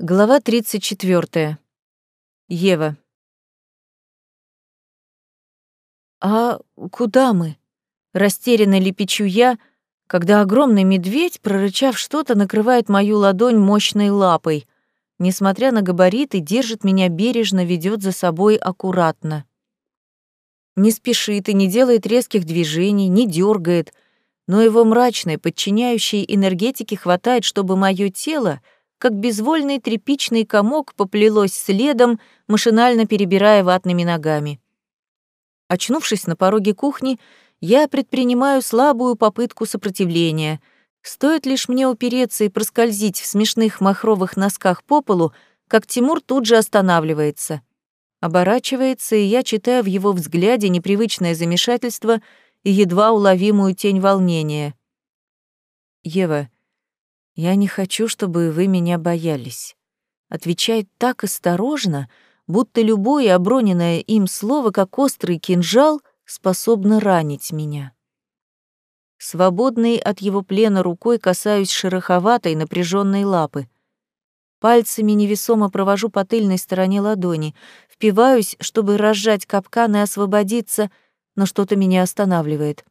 Глава 34. Ева. «А куда мы?» Растерянно лепечу я, когда огромный медведь, прорычав что-то, накрывает мою ладонь мощной лапой. Несмотря на габариты, держит меня бережно, ведет за собой аккуратно. Не спешит и не делает резких движений, не дергает, но его мрачной, подчиняющей энергетики хватает, чтобы мое тело, как безвольный тряпичный комок, поплелось следом, машинально перебирая ватными ногами. Очнувшись на пороге кухни, я предпринимаю слабую попытку сопротивления. Стоит лишь мне упереться и проскользить в смешных махровых носках по полу, как Тимур тут же останавливается — Оборачивается, и я читаю в его взгляде непривычное замешательство и едва уловимую тень волнения. «Ева, я не хочу, чтобы вы меня боялись», отвечает так осторожно, будто любое оброненное им слово, как острый кинжал, способно ранить меня. Свободной от его плена рукой касаюсь шероховатой напряженной лапы. Пальцами невесомо провожу по тыльной стороне ладони, впиваюсь, чтобы разжать капкан и освободиться, но что-то меня останавливает.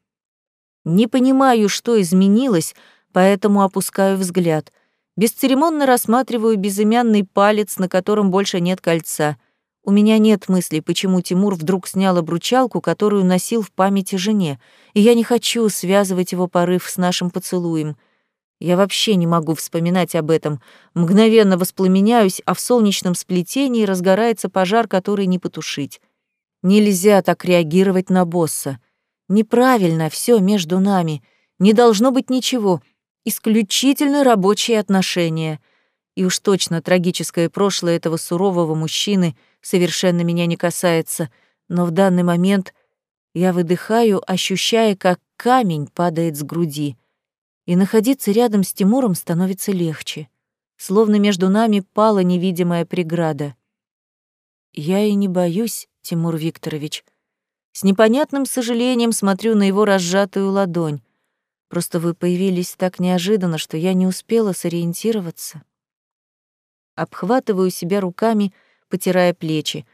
Не понимаю, что изменилось, поэтому опускаю взгляд. Бесцеремонно рассматриваю безымянный палец, на котором больше нет кольца. У меня нет мысли, почему Тимур вдруг снял обручалку, которую носил в памяти жене, и я не хочу связывать его порыв с нашим поцелуем — я вообще не могу вспоминать об этом. Мгновенно воспламеняюсь, а в солнечном сплетении разгорается пожар, который не потушить. Нельзя так реагировать на босса. Неправильно все между нами. Не должно быть ничего. Исключительно рабочие отношения. И уж точно трагическое прошлое этого сурового мужчины совершенно меня не касается. Но в данный момент я выдыхаю, ощущая, как камень падает с груди — и находиться рядом с Тимуром становится легче, словно между нами пала невидимая преграда. Я и не боюсь, Тимур Викторович. С непонятным сожалением смотрю на его разжатую ладонь. Просто вы появились так неожиданно, что я не успела сориентироваться. Обхватываю себя руками, потирая плечи.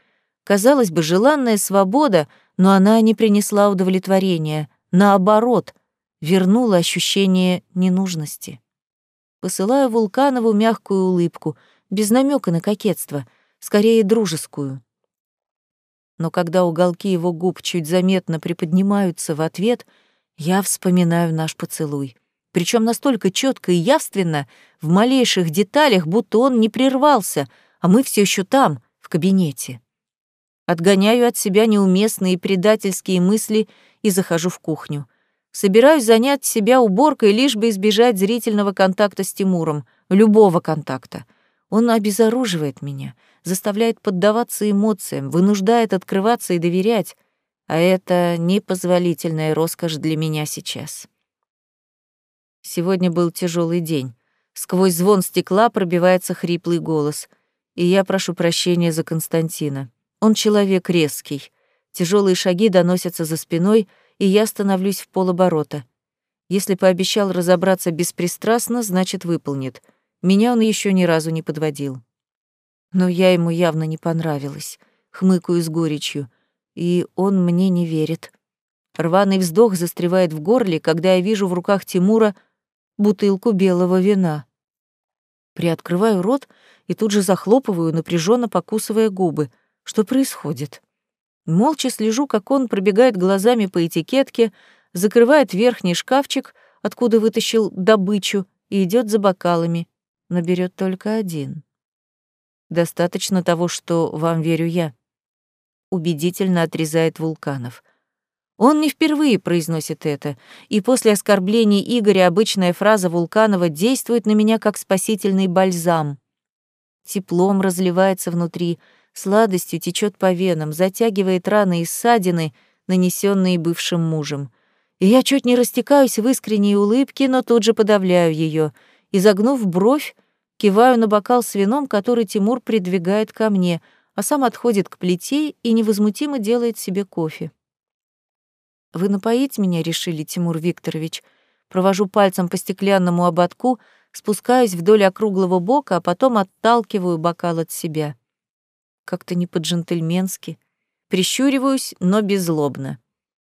Казалось бы, желанная свобода, но она не принесла удовлетворения. Наоборот, вернуло ощущение ненужности. Посылаю Вулканову мягкую улыбку, без намека на кокетство, скорее дружескую. Но когда уголки его губ чуть заметно приподнимаются в ответ, я вспоминаю наш поцелуй. Причем настолько четко и явственно, в малейших деталях, будто он не прервался, а мы все еще там, в кабинете. Отгоняю от себя неуместные предательские мысли и захожу в кухню. Собираюсь занять себя уборкой, лишь бы избежать зрительного контакта с Тимуром, любого контакта. Он обезоруживает меня, заставляет поддаваться эмоциям, вынуждает открываться и доверять, а это непозволительная роскошь для меня сейчас. Сегодня был тяжелый день. Сквозь звон стекла пробивается хриплый голос, и я прошу прощения за Константина. Он человек резкий. Тяжелые шаги доносятся за спиной — и я становлюсь в полоборота. Если пообещал разобраться беспристрастно, значит, выполнит. Меня он еще ни разу не подводил. Но я ему явно не понравилась, хмыкаю с горечью, и он мне не верит. Рваный вздох застревает в горле, когда я вижу в руках Тимура бутылку белого вина. Приоткрываю рот и тут же захлопываю, напряженно покусывая губы. Что происходит? Молча слежу, как он пробегает глазами по этикетке, закрывает верхний шкафчик, откуда вытащил добычу, и идет за бокалами, но берет только один. Достаточно того, что вам верю я. Убедительно отрезает Вулканов. Он не впервые произносит это, и после оскорблений Игоря обычная фраза Вулканова действует на меня как спасительный бальзам. Теплом разливается внутри, сладостью течет по венам, затягивает раны и ссадины, нанесенные бывшим мужем. И я чуть не растекаюсь в искренней улыбке, но тут же подавляю ее, и, загнув бровь, киваю на бокал с вином, который Тимур придвигает ко мне, а сам отходит к плите и невозмутимо делает себе кофе. «Вы напоить меня решили, Тимур Викторович?» Провожу пальцем по стеклянному ободку, спускаюсь вдоль округлого бока, а потом отталкиваю бокал от себя. Как-то не по-джентльменски. Прищуриваюсь, но беззлобно.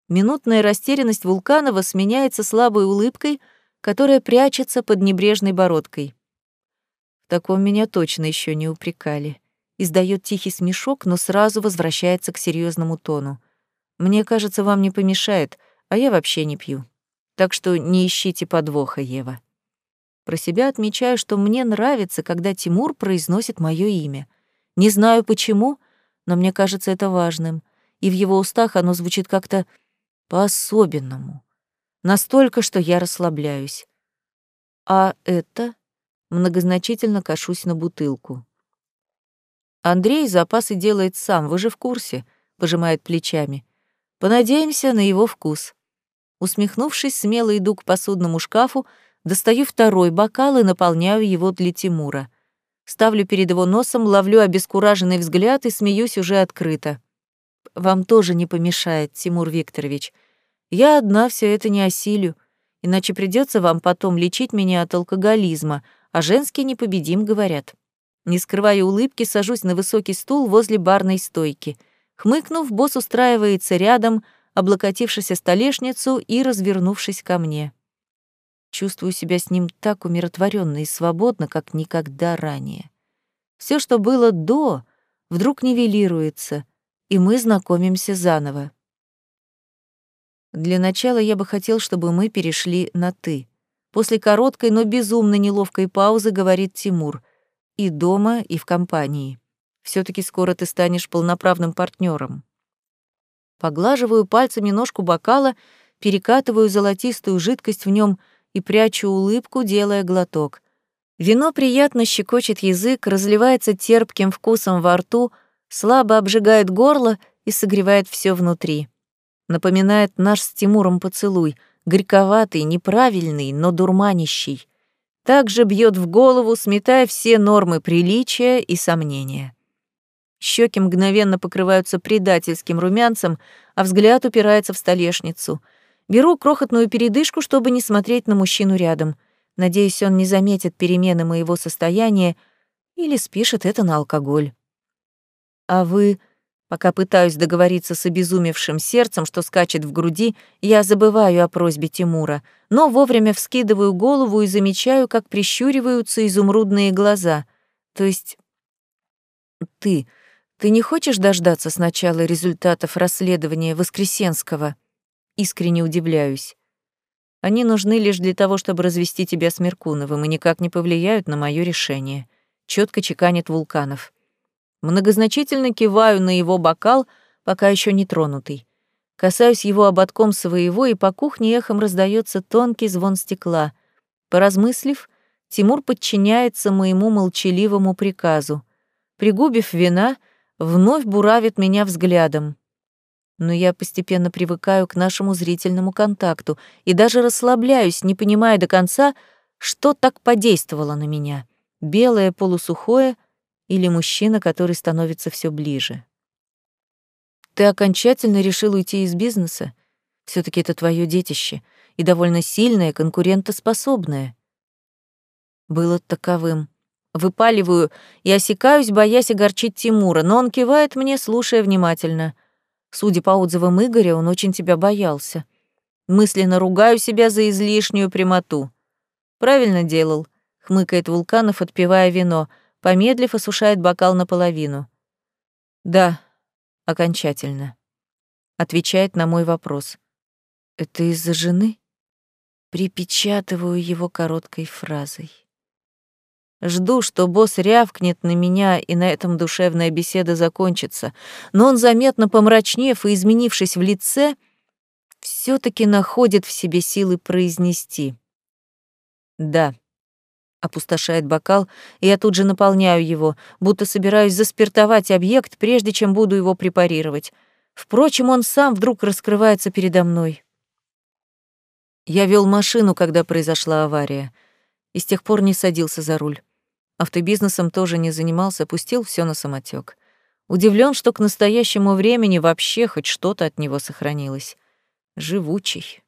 Минутная растерянность Вулканова сменяется слабой улыбкой, которая прячется под небрежной бородкой. В таком меня точно еще не упрекали. Издает тихий смешок, но сразу возвращается к серьезному тону. Мне кажется, вам не помешает, а я вообще не пью. Так что не ищите подвоха, Ева. Про себя отмечаю, что мне нравится, когда Тимур произносит мое имя. Не знаю почему, но мне кажется это важным, и в его устах оно звучит как-то по-особенному. Настолько, что я расслабляюсь. А это многозначительно кашусь на бутылку. Андрей запасы делает сам, вы же в курсе, пожимает плечами. Понадеемся на его вкус. Усмехнувшись, смело иду к посудному шкафу, достаю второй бокал и наполняю его для Тимура. Ставлю перед его носом, ловлю обескураженный взгляд и смеюсь уже открыто. Вам тоже не помешает, Тимур Викторович. Я одна все это не осилю, иначе придется вам потом лечить меня от алкоголизма, а женский непобедим, говорят. Не скрывая улыбки, сажусь на высокий стул возле барной стойки. Хмыкнув, босс устраивается рядом, облокотившись о столешницу и развернувшись ко мне. Чувствую себя с ним так умиротворенно и свободно, как никогда ранее. Все, что было до, вдруг нивелируется, и мы знакомимся заново. Для начала я бы хотел, чтобы мы перешли на «ты». После короткой, но безумно неловкой паузы говорит Тимур. И дома, и в компании. все таки скоро ты станешь полноправным партнером. Поглаживаю пальцами ножку бокала, перекатываю золотистую жидкость в нем и прячу улыбку, делая глоток. Вино приятно щекочет язык, разливается терпким вкусом во рту, слабо обжигает горло и согревает все внутри. Напоминает наш с Тимуром поцелуй, горьковатый, неправильный, но дурманящий. Также бьет в голову, сметая все нормы приличия и сомнения. Щеки мгновенно покрываются предательским румянцем, а взгляд упирается в столешницу. Беру крохотную передышку, чтобы не смотреть на мужчину рядом. Надеюсь, он не заметит перемены моего состояния или спишет это на алкоголь. А вы... Пока пытаюсь договориться с обезумевшим сердцем, что скачет в груди, я забываю о просьбе Тимура, но вовремя вскидываю голову и замечаю, как прищуриваются изумрудные глаза. То есть... Ты... Ты не хочешь дождаться сначала результатов расследования Воскресенского? Искренне удивляюсь. Они нужны лишь для того, чтобы развести тебя с Меркуновым и никак не повлияют на мое решение. Четко чеканит Вулканов. Многозначительно киваю на его бокал, пока еще не тронутый. Касаюсь его ободком своего, и по кухне эхом раздается тонкий звон стекла. Поразмыслив, Тимур подчиняется моему молчаливому приказу. Пригубив вина, вновь буравит меня взглядом. Но я постепенно привыкаю к нашему зрительному контакту и даже расслабляюсь, не понимая до конца, что так подействовало на меня. Белое полусухое или мужчина, который становится все ближе. Ты окончательно решил уйти из бизнеса? все таки это твое детище и довольно сильное, конкурентоспособное. Было таковым. Выпаливаю и осекаюсь, боясь огорчить Тимура, но он кивает мне, слушая внимательно. Судя по отзывам Игоря, он очень тебя боялся. Мысленно ругаю себя за излишнюю прямоту. Правильно делал, хмыкает Вулканов, отпивая вино, помедлив, осушает бокал наполовину. Да, окончательно. Отвечает на мой вопрос. Это из-за жены? Припечатываю его короткой фразой. Жду, что босс рявкнет на меня, и на этом душевная беседа закончится. Но он, заметно помрачнев и изменившись в лице, все таки находит в себе силы произнести. «Да». Опустошает бокал, и я тут же наполняю его, будто собираюсь заспиртовать объект, прежде чем буду его препарировать. Впрочем, он сам вдруг раскрывается передо мной. Я вел машину, когда произошла авария, и с тех пор не садился за руль. Автобизнесом тоже не занимался, пустил все на самотек. Удивлен, что к настоящему времени вообще хоть что-то от него сохранилось. Живучий.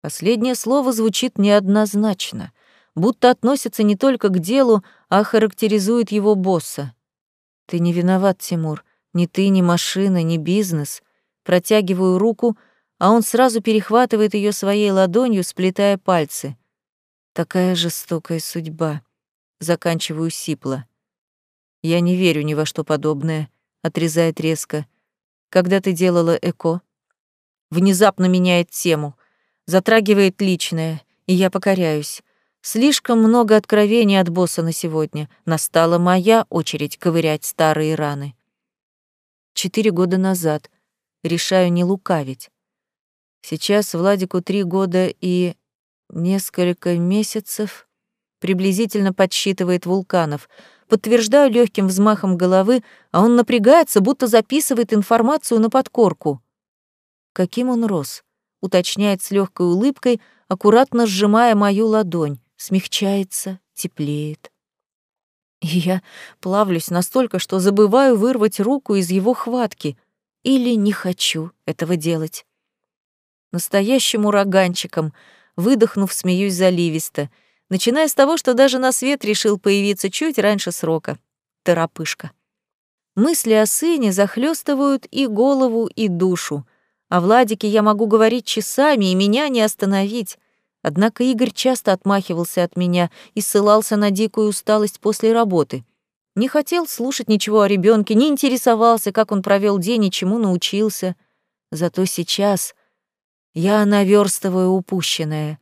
Последнее слово звучит неоднозначно. Будто относятся не только к делу, а характеризуют его босса. «Ты не виноват, Тимур. Ни ты, ни машина, ни бизнес». Протягиваю руку, а он сразу перехватывает ее своей ладонью, сплетая пальцы. Такая жестокая судьба. Заканчиваю сипло. Я не верю ни во что подобное, отрезает резко. Когда ты делала ЭКО? Внезапно меняет тему, затрагивает личное, и я покоряюсь. Слишком много откровений от босса на сегодня. Настала моя очередь ковырять старые раны. Четыре года назад. Решаю не лукавить. Сейчас Владику три года и несколько месяцев. Приблизительно подсчитывает вулканов. Подтверждаю легким взмахом головы, а он напрягается, будто записывает информацию на подкорку. Каким он рос? Уточняет с легкой улыбкой, аккуратно сжимая мою ладонь смягчается, теплеет. И я плавлюсь настолько, что забываю вырвать руку из его хватки или не хочу этого делать. Настоящим ураганчиком, выдохнув, смеюсь заливисто, начиная с того, что даже на свет решил появиться чуть раньше срока. Торопышка. Мысли о сыне захлестывают и голову, и душу. О Владике я могу говорить часами, и меня не остановить. Однако Игорь часто отмахивался от меня и ссылался на дикую усталость после работы. Не хотел слушать ничего о ребенке, не интересовался, как он провел день и чему научился. Зато сейчас я наверстываю упущенное.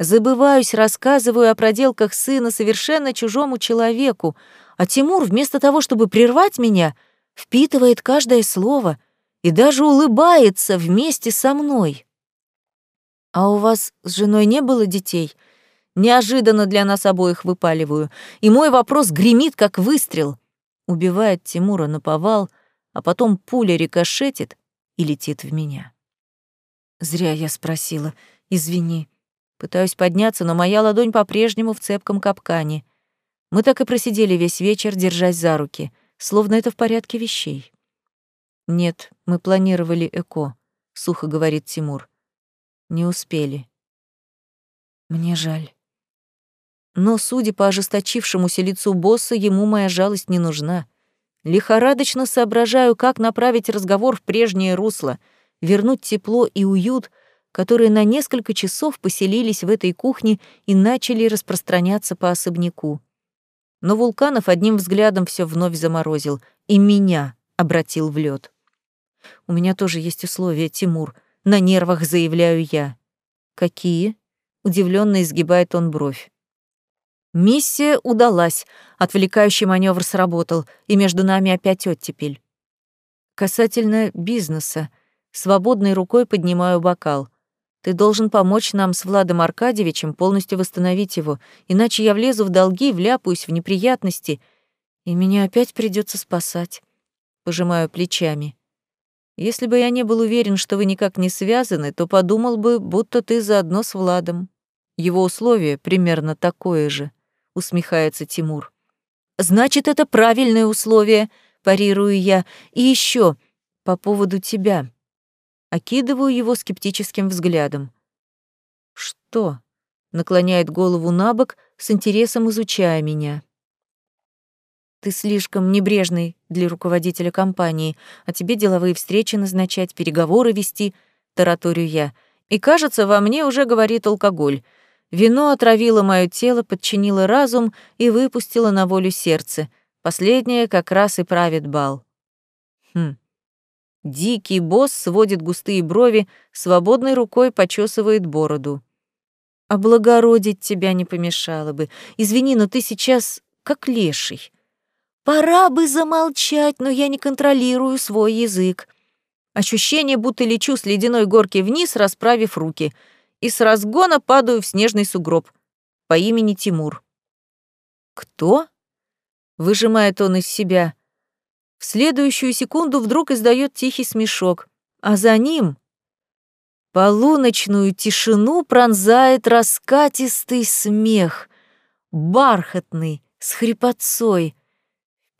Забываюсь, рассказываю о проделках сына совершенно чужому человеку, а Тимур, вместо того, чтобы прервать меня, впитывает каждое слово и даже улыбается вместе со мной. «А у вас с женой не было детей?» Неожиданно для нас обоих выпаливаю, и мой вопрос гремит, как выстрел. Убивает Тимура на повал, а потом пуля рикошетит и летит в меня. Зря я спросила. Извини. Пытаюсь подняться, но моя ладонь по-прежнему в цепком капкане. Мы так и просидели весь вечер, держась за руки, словно это в порядке вещей. «Нет, мы планировали ЭКО», — сухо говорит Тимур. Не успели. Мне жаль. Но, судя по ожесточившемуся лицу босса, ему моя жалость не нужна. Лихорадочно соображаю, как направить разговор в прежнее русло, вернуть тепло и уют, которые на несколько часов поселились в этой кухне и начали распространяться по особняку. Но Вулканов одним взглядом все вновь заморозил, и меня обратил в лед. У меня тоже есть условия, Тимур — на нервах заявляю я. Какие? Удивленно изгибает он бровь. Миссия удалась, отвлекающий маневр сработал, и между нами опять оттепель. Касательно бизнеса, свободной рукой поднимаю бокал. Ты должен помочь нам с Владом Аркадьевичем полностью восстановить его, иначе я влезу в долги, вляпаюсь в неприятности, и меня опять придется спасать. Пожимаю плечами. Если бы я не был уверен, что вы никак не связаны, то подумал бы, будто ты заодно с Владом. Его условие примерно такое же, усмехается Тимур. Значит, это правильное условие, парирую я. И еще по поводу тебя. Окидываю его скептическим взглядом. Что? Наклоняет голову на бок, с интересом изучая меня. Ты слишком небрежный для руководителя компании, а тебе деловые встречи назначать, переговоры вести, тараторю я. И, кажется, во мне уже говорит алкоголь. Вино отравило мое тело, подчинило разум и выпустило на волю сердце. Последнее как раз и правит бал. Хм. Дикий босс сводит густые брови, свободной рукой почесывает бороду. Облагородить тебя не помешало бы. Извини, но ты сейчас как леший. Пора бы замолчать, но я не контролирую свой язык. Ощущение, будто лечу с ледяной горки вниз, расправив руки, и с разгона падаю в снежный сугроб по имени Тимур. «Кто?» — выжимает он из себя. В следующую секунду вдруг издает тихий смешок, а за ним полуночную тишину пронзает раскатистый смех, бархатный, с хрипотцой —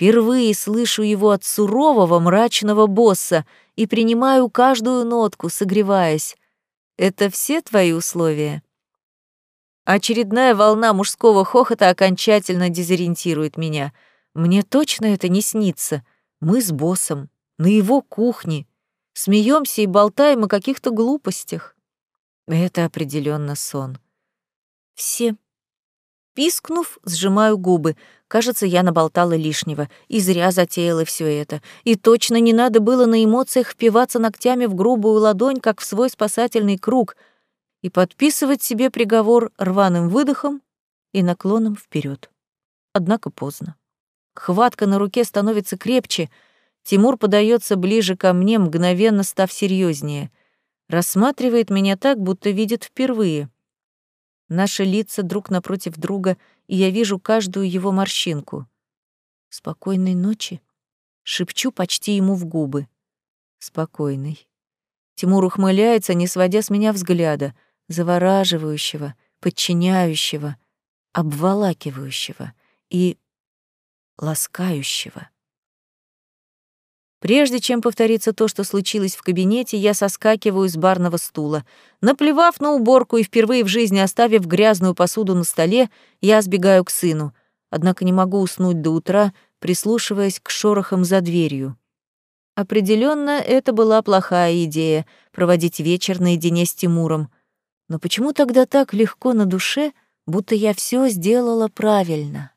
Впервые слышу его от сурового мрачного босса и принимаю каждую нотку, согреваясь. Это все твои условия? Очередная волна мужского хохота окончательно дезориентирует меня. Мне точно это не снится. Мы с боссом, на его кухне, смеемся и болтаем о каких-то глупостях. Это определенно сон. Все. Пискнув, сжимаю губы. Кажется, я наболтала лишнего, и зря затеяла все это. И точно не надо было на эмоциях впиваться ногтями в грубую ладонь, как в свой спасательный круг, и подписывать себе приговор рваным выдохом и наклоном вперед. Однако поздно. Хватка на руке становится крепче, Тимур подается ближе ко мне, мгновенно став серьезнее. Рассматривает меня так, будто видит впервые. Наши лица друг напротив друга — и я вижу каждую его морщинку. «Спокойной ночи», — шепчу почти ему в губы. «Спокойной». Тимур ухмыляется, не сводя с меня взгляда, завораживающего, подчиняющего, обволакивающего и ласкающего. Прежде чем повторится то, что случилось в кабинете, я соскакиваю с барного стула. Наплевав на уборку и впервые в жизни оставив грязную посуду на столе, я сбегаю к сыну. Однако не могу уснуть до утра, прислушиваясь к шорохам за дверью. Определенно, это была плохая идея — проводить вечер наедине с Тимуром. Но почему тогда так легко на душе, будто я все сделала правильно?